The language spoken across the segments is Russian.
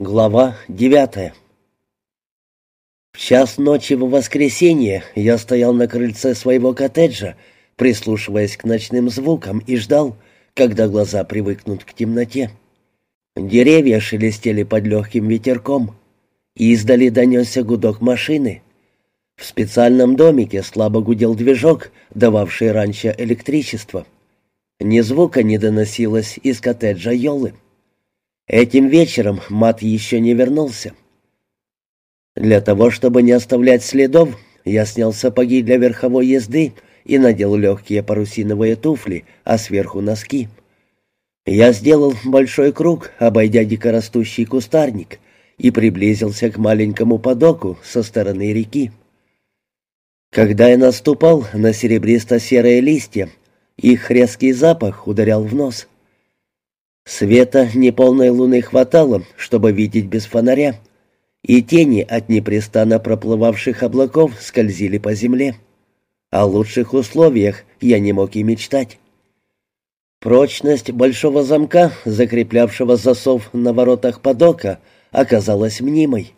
Глава девятая В час ночи в воскресенье я стоял на крыльце своего коттеджа, прислушиваясь к ночным звукам и ждал, когда глаза привыкнут к темноте. Деревья шелестели под легким ветерком. Издали донесся гудок машины. В специальном домике слабо гудел движок, дававший раньше электричество. Ни звука не доносилось из коттеджа Йолы. Этим вечером Мат еще не вернулся. Для того, чтобы не оставлять следов, я снял сапоги для верховой езды и надел легкие парусиновые туфли, а сверху носки. Я сделал большой круг, обойдя дикорастущий кустарник, и приблизился к маленькому подоку со стороны реки. Когда я наступал на серебристо-серые листья, их резкий запах ударял в нос — Света неполной луны хватало, чтобы видеть без фонаря, и тени от непрестанно проплывавших облаков скользили по земле. О лучших условиях я не мог и мечтать. Прочность большого замка, закреплявшего засов на воротах подока, оказалась мнимой.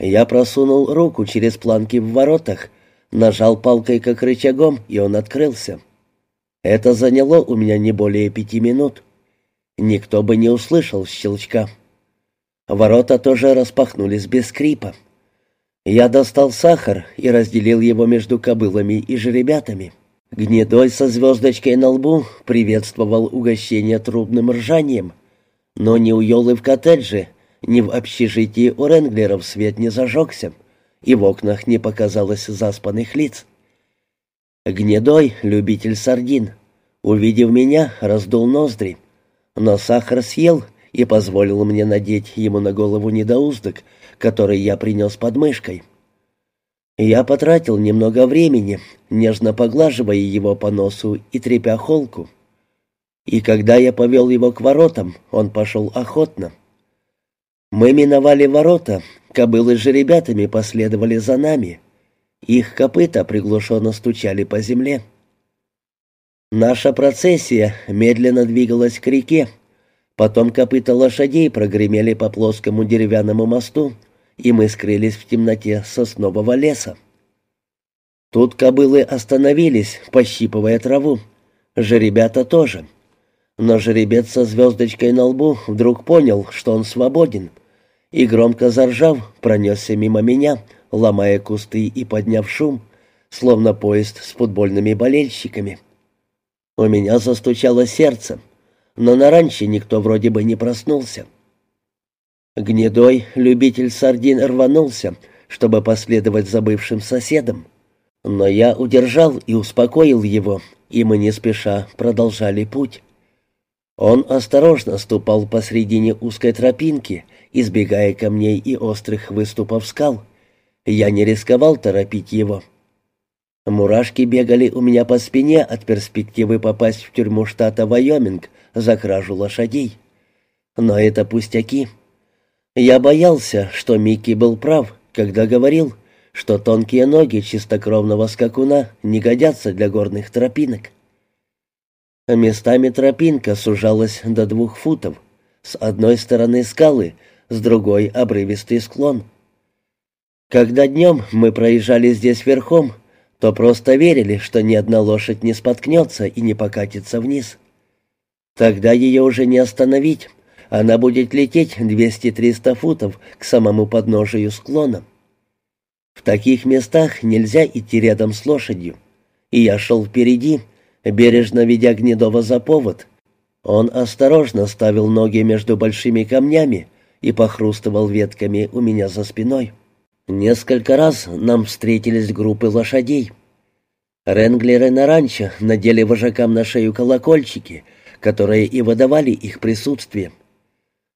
Я просунул руку через планки в воротах, нажал палкой как рычагом, и он открылся. Это заняло у меня не более пяти минут. Никто бы не услышал щелчка. Ворота тоже распахнулись без скрипа. Я достал сахар и разделил его между кобылами и жеребятами. Гнедой со звездочкой на лбу приветствовал угощение трубным ржанием. Но ни у Йолы в коттедже, ни в общежитии у Ренглеров свет не зажегся, и в окнах не показалось заспанных лиц. Гнедой, любитель сардин, увидев меня, раздул ноздри но сахар съел и позволил мне надеть ему на голову недоуздок, который я принес под мышкой. Я потратил немного времени, нежно поглаживая его по носу и трепя холку. И когда я повел его к воротам, он пошел охотно. Мы миновали ворота, кобылы с жеребятами последовали за нами. Их копыта приглушенно стучали по земле. Наша процессия медленно двигалась к реке. Потом копыта лошадей прогремели по плоскому деревянному мосту, и мы скрылись в темноте соснового леса. Тут кобылы остановились, пощипывая траву. Жеребята тоже. Но жеребец со звездочкой на лбу вдруг понял, что он свободен, и, громко заржав, пронесся мимо меня, ломая кусты и подняв шум, словно поезд с футбольными болельщиками. У меня застучало сердце, но на ранче никто вроде бы не проснулся. Гнедой любитель сардин рванулся, чтобы последовать за бывшим соседом. Но я удержал и успокоил его, и мы не спеша продолжали путь. Он осторожно ступал посредине узкой тропинки, избегая камней и острых выступов скал. Я не рисковал торопить его. Мурашки бегали у меня по спине от перспективы попасть в тюрьму штата Вайоминг за кражу лошадей. Но это пустяки. Я боялся, что Микки был прав, когда говорил, что тонкие ноги чистокровного скакуна не годятся для горных тропинок. Местами тропинка сужалась до двух футов. С одной стороны скалы, с другой — обрывистый склон. Когда днем мы проезжали здесь верхом, то просто верили, что ни одна лошадь не споткнется и не покатится вниз. Тогда ее уже не остановить, она будет лететь 200-300 футов к самому подножию склона. В таких местах нельзя идти рядом с лошадью, и я шел впереди, бережно ведя Гнедова за повод. Он осторожно ставил ноги между большими камнями и похрустывал ветками у меня за спиной. Несколько раз нам встретились группы лошадей. Ренглеры на ранчо надели вожакам на шею колокольчики, которые и выдавали их присутствие.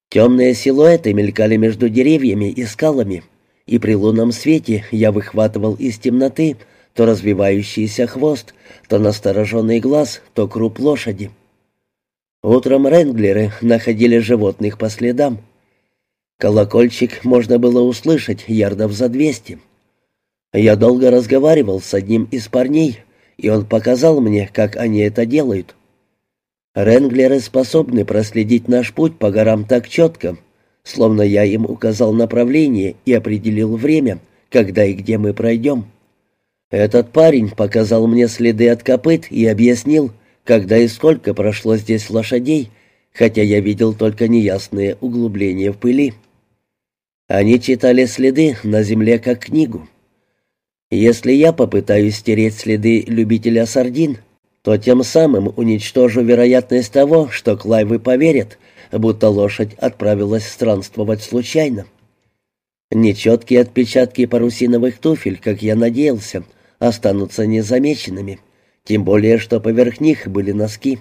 Темные силуэты мелькали между деревьями и скалами, и при лунном свете я выхватывал из темноты то развивающийся хвост, то настороженный глаз, то круп лошади. Утром ренглеры находили животных по следам. Колокольчик можно было услышать ярдов за двести. Я долго разговаривал с одним из парней, и он показал мне, как они это делают. Ренглеры способны проследить наш путь по горам так четко, словно я им указал направление и определил время, когда и где мы пройдем. Этот парень показал мне следы от копыт и объяснил, когда и сколько прошло здесь лошадей, хотя я видел только неясные углубления в пыли. Они читали следы на земле как книгу. Если я попытаюсь стереть следы любителя сардин, то тем самым уничтожу вероятность того, что Клайвы поверят, будто лошадь отправилась странствовать случайно. Нечеткие отпечатки парусиновых туфель, как я надеялся, останутся незамеченными, тем более, что поверх них были носки.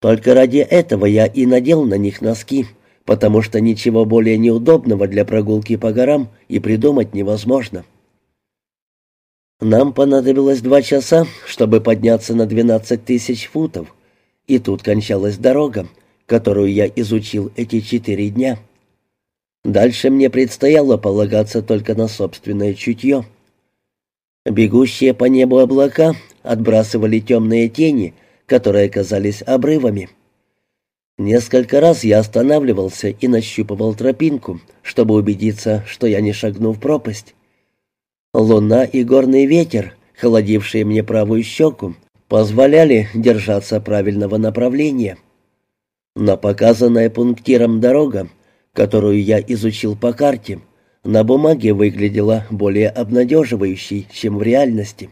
Только ради этого я и надел на них носки, потому что ничего более неудобного для прогулки по горам и придумать невозможно. Нам понадобилось два часа, чтобы подняться на 12 тысяч футов, и тут кончалась дорога, которую я изучил эти четыре дня. Дальше мне предстояло полагаться только на собственное чутье. Бегущие по небу облака отбрасывали темные тени, которые казались обрывами. Несколько раз я останавливался и нащупывал тропинку, чтобы убедиться, что я не шагну в пропасть. Луна и горный ветер, холодившие мне правую щеку, позволяли держаться правильного направления. Но показанная пунктиром дорога которую я изучил по карте, на бумаге выглядела более обнадеживающей, чем в реальности.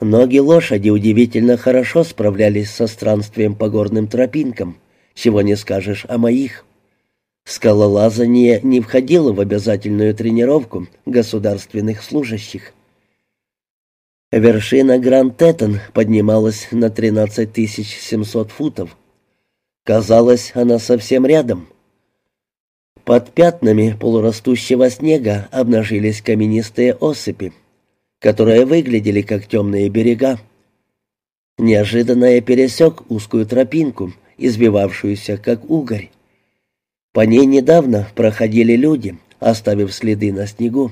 Ноги лошади удивительно хорошо справлялись со странствием по горным тропинкам, чего не скажешь о моих. Скалолазание не входило в обязательную тренировку государственных служащих. Вершина Гранд-Теттон поднималась на 13 700 футов. Казалось, она совсем рядом, под пятнами полурастущего снега обнажились каменистые осыпи, которые выглядели как темные берега. Неожиданно я пересек узкую тропинку, избивавшуюся как угорь. По ней недавно проходили люди, оставив следы на снегу.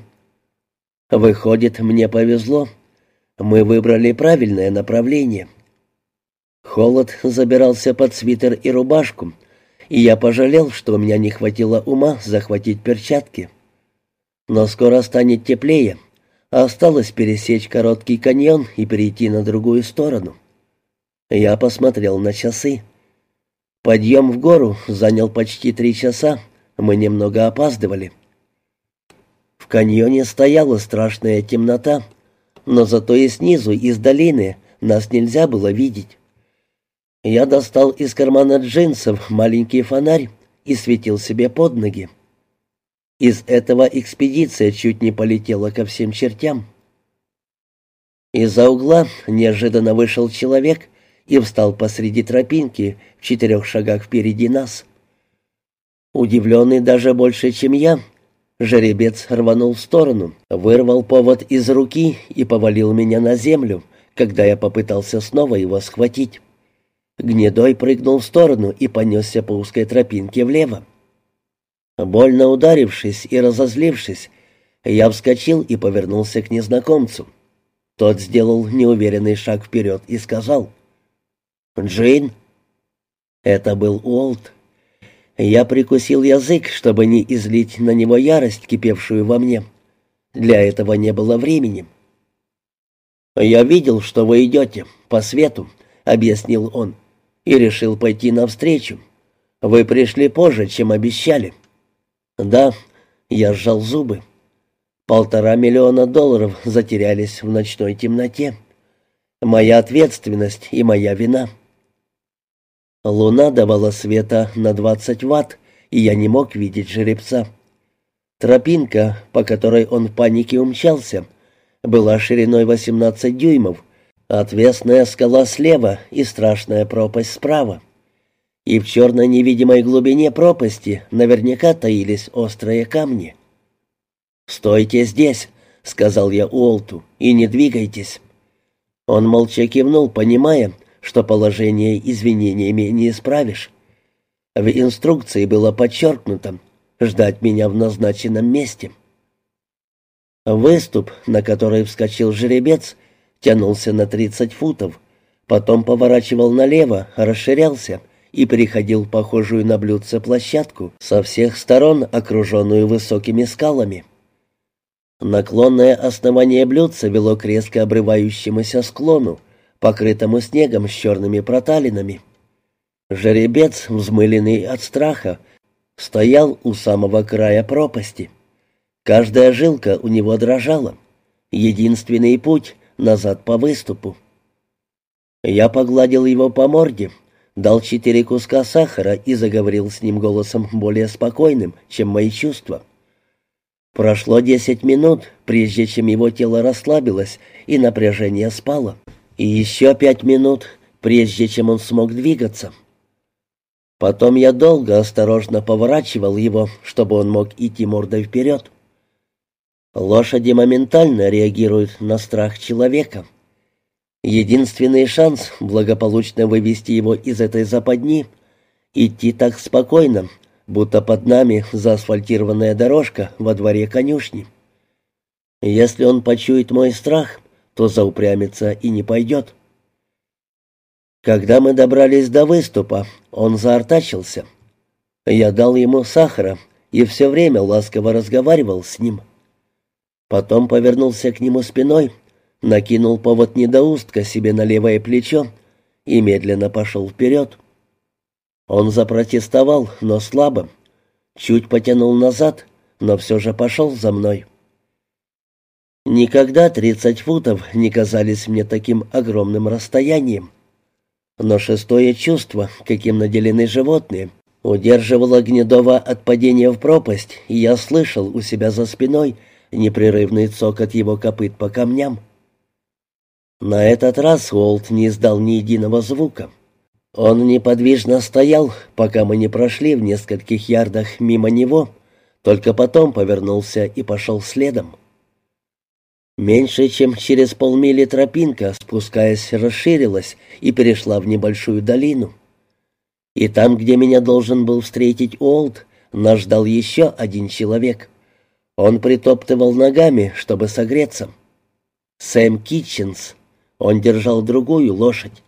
Выходит, мне повезло. Мы выбрали правильное направление. Холод забирался под свитер и рубашку, и я пожалел, что у меня не хватило ума захватить перчатки. Но скоро станет теплее, осталось пересечь короткий каньон и перейти на другую сторону. Я посмотрел на часы. Подъем в гору занял почти три часа, мы немного опаздывали. В каньоне стояла страшная темнота, но зато и снизу, из долины, нас нельзя было видеть. Я достал из кармана джинсов маленький фонарь и светил себе под ноги. Из этого экспедиция чуть не полетела ко всем чертям. Из-за угла неожиданно вышел человек и встал посреди тропинки в четырех шагах впереди нас. Удивленный даже больше, чем я, жеребец рванул в сторону, вырвал повод из руки и повалил меня на землю, когда я попытался снова его схватить. Гнедой прыгнул в сторону и понесся по узкой тропинке влево. Больно ударившись и разозлившись, я вскочил и повернулся к незнакомцу. Тот сделал неуверенный шаг вперед и сказал «Джейн?» Это был Уолт. Я прикусил язык, чтобы не излить на него ярость, кипевшую во мне. Для этого не было времени. «Я видел, что вы идете, по свету», — объяснил он и решил пойти навстречу. Вы пришли позже, чем обещали». «Да», — я сжал зубы. «Полтора миллиона долларов затерялись в ночной темноте. Моя ответственность и моя вина». Луна давала света на двадцать ватт, и я не мог видеть жеребца. Тропинка, по которой он в панике умчался, была шириной восемнадцать дюймов, Отвесная скала слева и страшная пропасть справа. И в черной невидимой глубине пропасти наверняка таились острые камни. «Стойте здесь», — сказал я Уолту, — «и не двигайтесь». Он молча кивнул, понимая, что положение извинениями не исправишь. В инструкции было подчеркнуто «ждать меня в назначенном месте». Выступ, на который вскочил жеребец, тянулся на 30 футов, потом поворачивал налево, расширялся и переходил похожую на блюдце площадку, со всех сторон окруженную высокими скалами. Наклонное основание блюдца вело к резко обрывающемуся склону, покрытому снегом с черными проталинами. Жеребец, взмыленный от страха, стоял у самого края пропасти. Каждая жилка у него дрожала. Единственный путь — назад по выступу. Я погладил его по морде, дал четыре куска сахара и заговорил с ним голосом более спокойным, чем мои чувства. Прошло десять минут, прежде чем его тело расслабилось и напряжение спало. И еще пять минут, прежде чем он смог двигаться. Потом я долго осторожно поворачивал его, чтобы он мог идти мордой вперед. Лошади моментально реагируют на страх человека. Единственный шанс благополучно вывести его из этой западни — идти так спокойно, будто под нами заасфальтированная дорожка во дворе конюшни. Если он почует мой страх, то заупрямится и не пойдет. Когда мы добрались до выступа, он заортачился. Я дал ему сахара и все время ласково разговаривал с ним. Потом повернулся к нему спиной, накинул повод недоустка себе на левое плечо и медленно пошел вперед. Он запротестовал, но слабо. Чуть потянул назад, но все же пошел за мной. Никогда тридцать футов не казались мне таким огромным расстоянием. Но шестое чувство, каким наделены животные, удерживало Гнедова от падения в пропасть, и я слышал у себя за спиной непрерывный цокот его копыт по камням. На этот раз Уолт не издал ни единого звука. Он неподвижно стоял, пока мы не прошли в нескольких ярдах мимо него, только потом повернулся и пошел следом. Меньше чем через полмили тропинка, спускаясь, расширилась и перешла в небольшую долину. И там, где меня должен был встретить Уолт, нас ждал еще один человек. Он притоптывал ногами, чтобы согреться. Сэм Китченс. Он держал другую лошадь.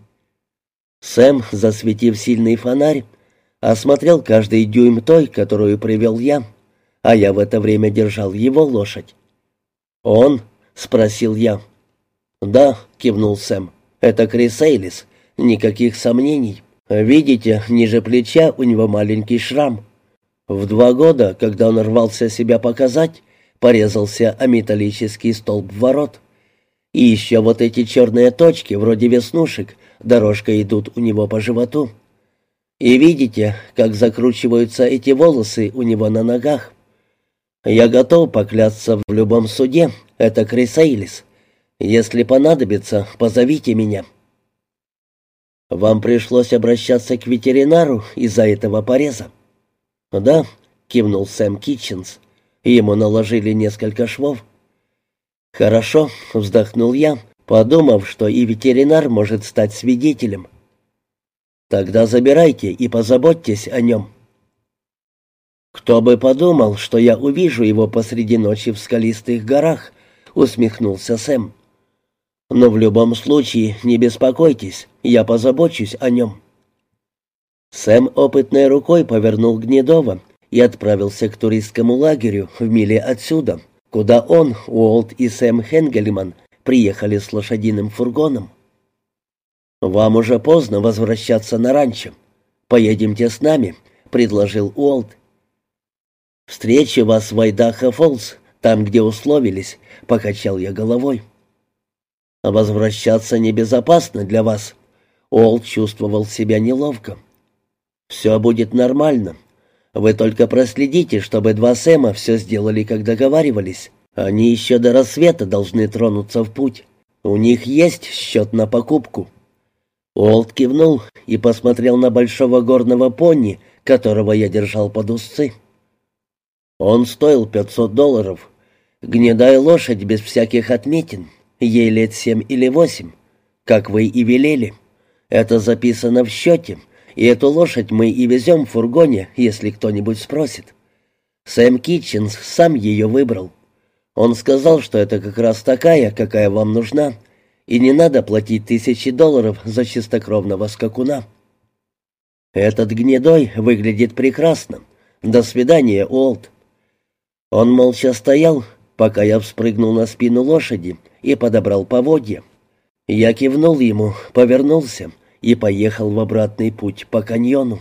Сэм, засветив сильный фонарь, осмотрел каждый дюйм той, которую привел я, а я в это время держал его лошадь. «Он?» — спросил я. «Да», — кивнул Сэм, — «это Крис Эйлис, никаких сомнений. Видите, ниже плеча у него маленький шрам. В два года, когда он рвался себя показать, порезался о металлический столб ворот. И еще вот эти черные точки, вроде веснушек, дорожка идут у него по животу. И видите, как закручиваются эти волосы у него на ногах. Я готов поклясться в любом суде, это Крисейлис. Если понадобится, позовите меня. Вам пришлось обращаться к ветеринару из-за этого пореза? Да, кивнул Сэм Китченс. Ему наложили несколько швов. Хорошо, вздохнул я подумав, что и ветеринар может стать свидетелем. Тогда забирайте и позаботьтесь о нем. «Кто бы подумал, что я увижу его посреди ночи в скалистых горах», — усмехнулся Сэм. «Но в любом случае не беспокойтесь, я позабочусь о нем». Сэм опытной рукой повернул Гнедова и отправился к туристскому лагерю в миле отсюда, куда он, Уолт и Сэм Хенгельман приехали с лошадиным фургоном. «Вам уже поздно возвращаться на ранчо. Поедемте с нами», — предложил Уолт. «Встречу вас в Айдахо-Фоллс, там, где условились», — покачал я головой. «Возвращаться небезопасно для вас». Уолт чувствовал себя неловко. «Все будет нормально. Вы только проследите, чтобы два Сэма все сделали, как договаривались. Они еще до рассвета должны тронуться в путь. У них есть счет на покупку». Уолт кивнул и посмотрел на большого горного пони, которого я держал под узцы. Он стоил пятьсот долларов. Гнедая лошадь без всяких отметин. Ей лет семь или восемь, как вы и велели. Это записано в счете, и эту лошадь мы и везем в фургоне, если кто-нибудь спросит. Сэм Китченс сам ее выбрал. Он сказал, что это как раз такая, какая вам нужна, и не надо платить тысячи долларов за чистокровного скакуна. «Этот гнедой выглядит прекрасно. До свидания, Олд». Он молча стоял, пока я вспрыгнул на спину лошади и подобрал поводья. Я кивнул ему, повернулся и поехал в обратный путь по каньону.